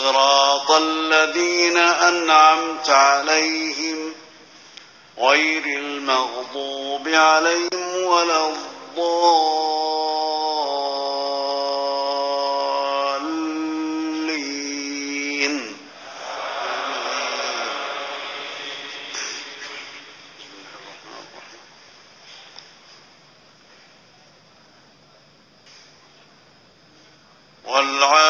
صراط الذين أنعمت عليهم غير المغضوب عليهم ولا الضالين. والعالمين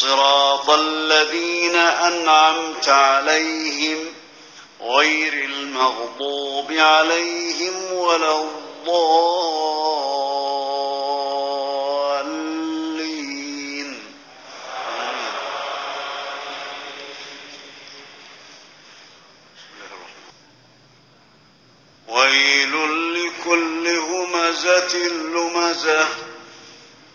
صراط الذين أنعمت عليهم غير المغضوب عليهم ولا الضالين. ويل لكل همزة لمزة.